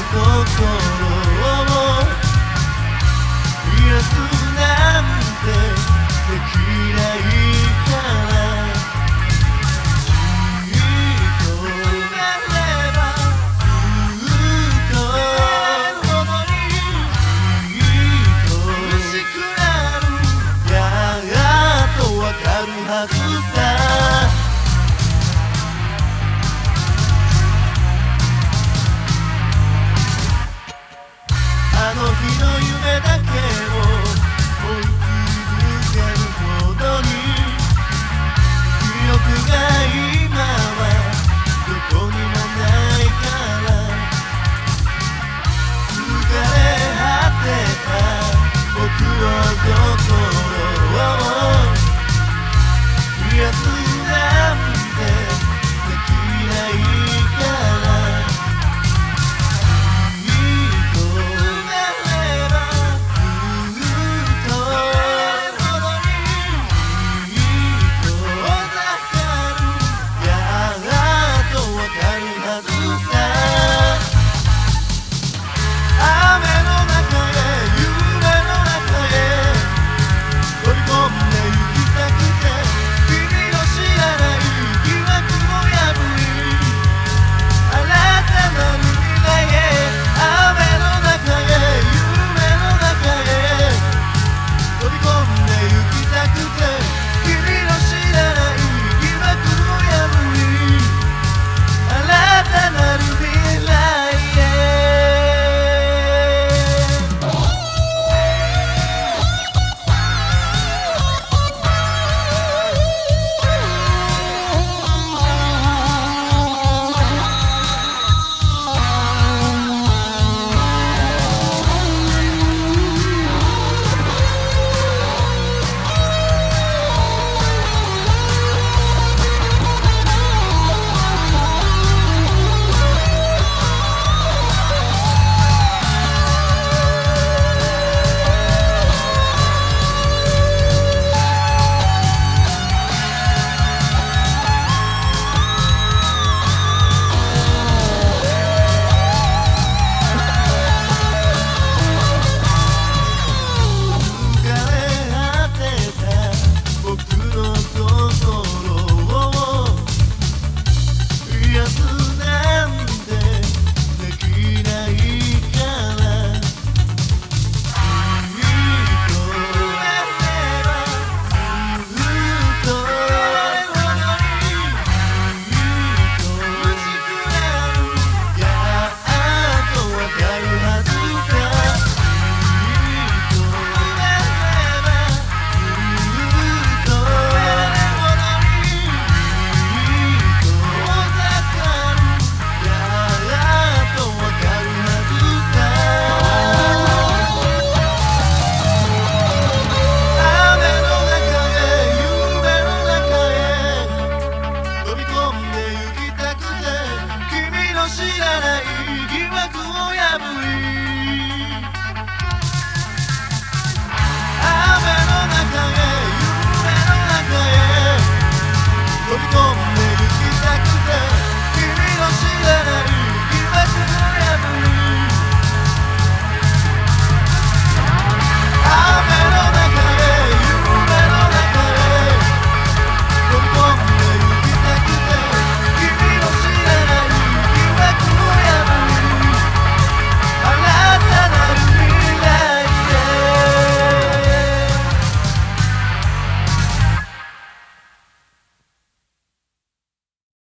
心を癒す Come